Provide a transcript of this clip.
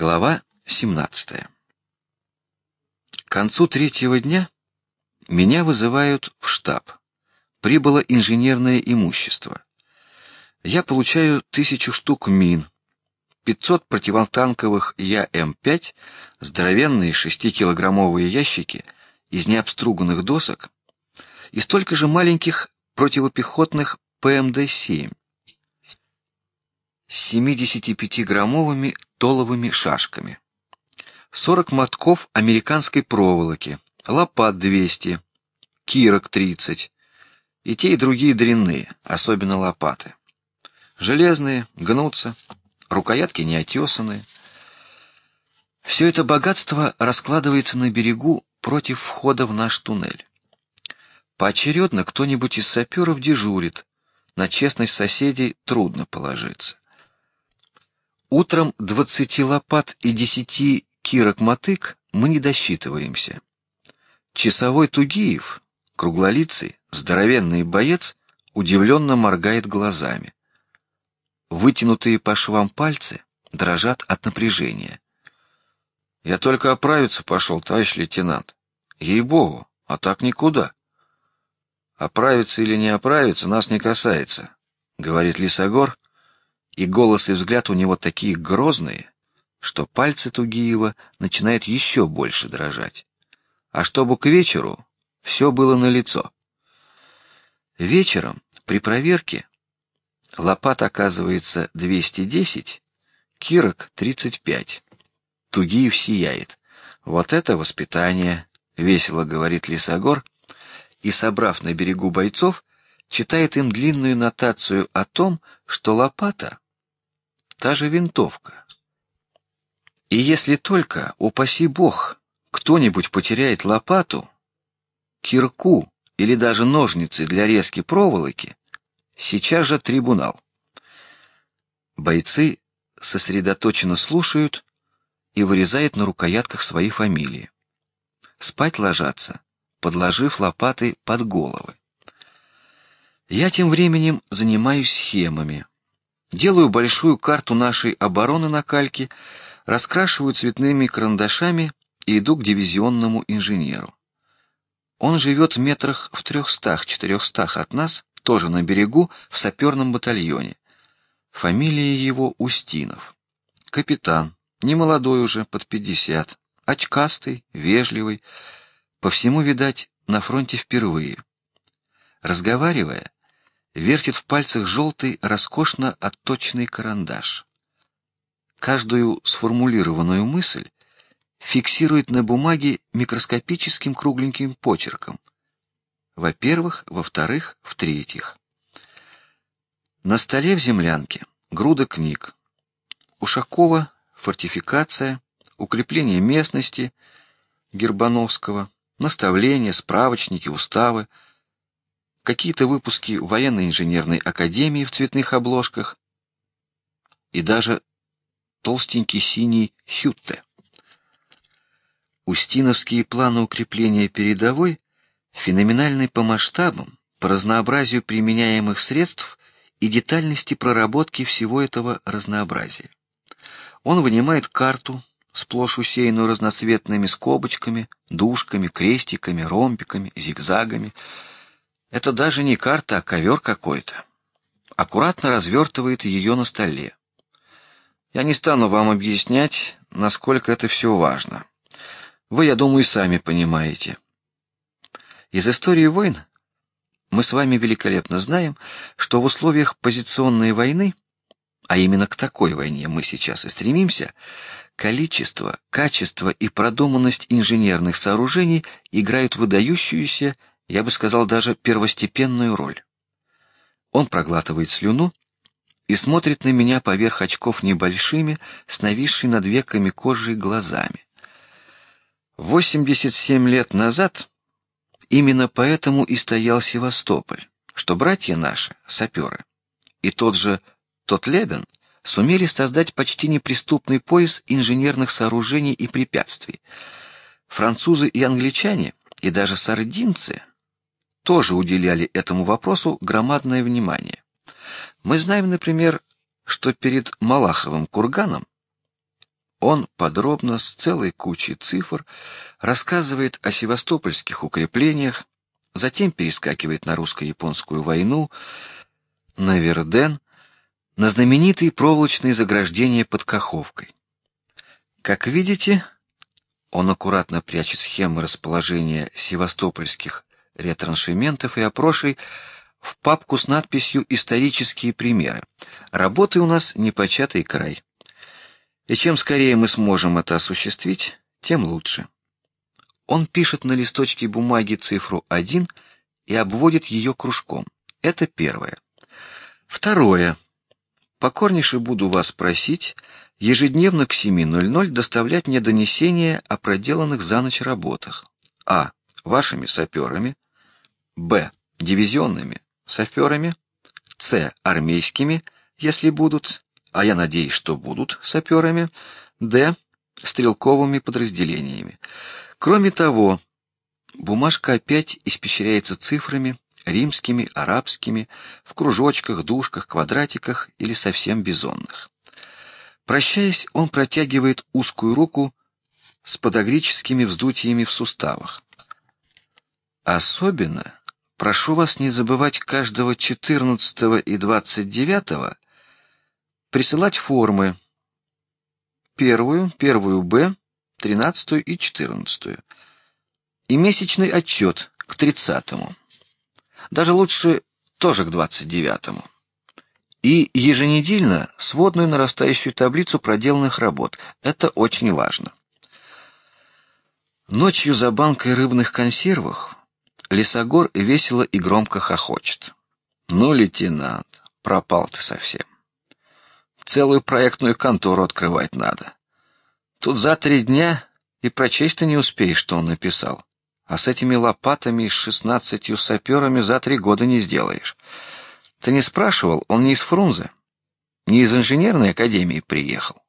Глава 17. К концу третьего дня меня вызывают в штаб. Прибыло инженерное имущество. Я получаю тысячу штук мин, 500 противотанковых ЯМ-5, здоровенные шестикилограммовые ящики из необструганных досок и столько же маленьких противопехотных ПМД-7 с 75-граммовыми толовыми шашками, 40 мотков американской проволоки, лопат 200, кирок 30, и те и другие дрянные, особенно лопаты. Железные, гнутся, рукоятки не отесанные. Все это богатство раскладывается на берегу против входа в наш туннель. Поочередно кто-нибудь из саперов дежурит. На честность соседей трудно положиться. Утром двадцати лопат и десяти кирок мотык мы не досчитываемся. Часовой Тугиев, круглолицый, здоровенный боец, удивленно моргает глазами. Вытянутые по швам пальцы дрожат от напряжения. Я только оправиться пошел, товарищ лейтенант. Ей богу, а так никуда. Оправиться или не оправиться нас не касается, говорит Лисогор, и голос и взгляд у него такие грозные, что пальцы Тугиева начинают еще больше дрожать. А чтобы к вечеру все было на лицо. Вечером при проверке лопат оказывается 210, кирок 35. Тугиев сияет. Вот это воспитание, весело говорит Лисогор, и собрав на берегу бойцов, читает им длинную нотацию о том, что лопата та же винтовка. И если только, упаси бог, кто-нибудь потеряет лопату, кирку или даже ножницы для резки проволоки, сейчас же трибунал. Бойцы сосредоточенно слушают и вырезают на рукоятках свои фамилии. Спать ложатся, подложив лопаты под головы. Я тем временем занимаюсь схемами. Делаю большую карту нашей обороны на кальке, раскрашиваю цветными карандашами и иду к дивизионному инженеру. Он живет метрах в трехстах-четырехстах от нас, тоже на берегу, в саперном батальоне. Фамилия его Устинов. Капитан, не молодой уже, под пятьдесят, очкастый, вежливый, по всему видать на фронте впервые. Разговаривая, вертит в пальцах желтый, роскошно отточенный карандаш. Каждую сформулированную мысль фиксирует на бумаге микроскопическим кругленьким почерком. Во-первых, во-вторых, в-третьих. На столе в землянке груда книг. Ушакова фортификация, укрепление местности Гербановского, наставления, справочники, уставы какие-то выпуски военно-инженерной академии в цветных обложках и даже толстенький синий Хютте. Устиновские планы укрепления передовой феноменальны по масштабам, по разнообразию применяемых средств и детальности проработки всего этого разнообразия. Он вынимает карту, сплошь усеянную разноцветными скобочками, дужками, крестиками, ромбиками, зигзагами, это даже не карта, а ковер какой-то. Аккуратно развертывает ее на столе. Я не стану вам объяснять, насколько это все важно. Вы, я думаю, сами понимаете. Из истории войн мы с вами великолепно знаем, что в условиях позиционной войны, а именно к такой войне мы сейчас и стремимся, количество, качество и продуманность инженерных сооружений играют выдающуюся я бы сказал даже первостепенную роль. Он проглатывает слюну и смотрит на меня поверх очков небольшими, с нависшей над веками кожей глазами. Восемьдесят семь лет назад именно поэтому и стоял Севастополь, что братья наши, саперы, и тот же тот Лебен сумели создать почти неприступный пояс инженерных сооружений и препятствий. Французы и англичане, и даже сардинцы тоже уделяли этому вопросу громадное внимание. Мы знаем, например, что перед Малаховым курганом Он подробно с целой кучей цифр рассказывает о севастопольских укреплениях, затем перескакивает на русско-японскую войну, на Верден, на знаменитые проволочные заграждения под Каховкой. Как видите, он аккуратно прячет схемы расположения севастопольских ретраншементов и опрошей в папку с надписью «Исторические примеры». Работы у нас непочатый край. И чем скорее мы сможем это осуществить, тем лучше. Он пишет на листочке бумаги цифру один и обводит ее кружком. Это первое. Второе. Покорнейше буду вас просить ежедневно к 7:00 доставлять мне донесения о проделанных за ночь работах. А. Вашими саперами. Б. Дивизионными саперами. С. Армейскими, если будут, а я надеюсь, что будут саперами. Д. Стрелковыми подразделениями. Кроме того, бумажка опять испещряется цифрами, римскими, арабскими, в кружочках, дужках, квадратиках или совсем бизонных. Прощаясь, он протягивает узкую руку с подагрическими вздутиями в суставах. Особенно прошу вас не забывать каждого 14 и 29 присылать формы. Первую, первую Б, тринадцатую и четырнадцатую. И месячный отчет к тридцатому. Даже лучше тоже к двадцать девятому. И еженедельно сводную нарастающую таблицу проделанных работ. Это очень важно. Ночью за банкой рыбных консервов Лесогор весело и громко хохочет. Ну, лейтенант, пропал ты совсем. Целую проектную контору открывать надо. Тут за три дня и прочесть ты не успеешь, что он написал. А с этими лопатами и шестнадцатью саперами за три года не сделаешь. Ты не спрашивал, он не из Фрунзе, не из инженерной академии приехал.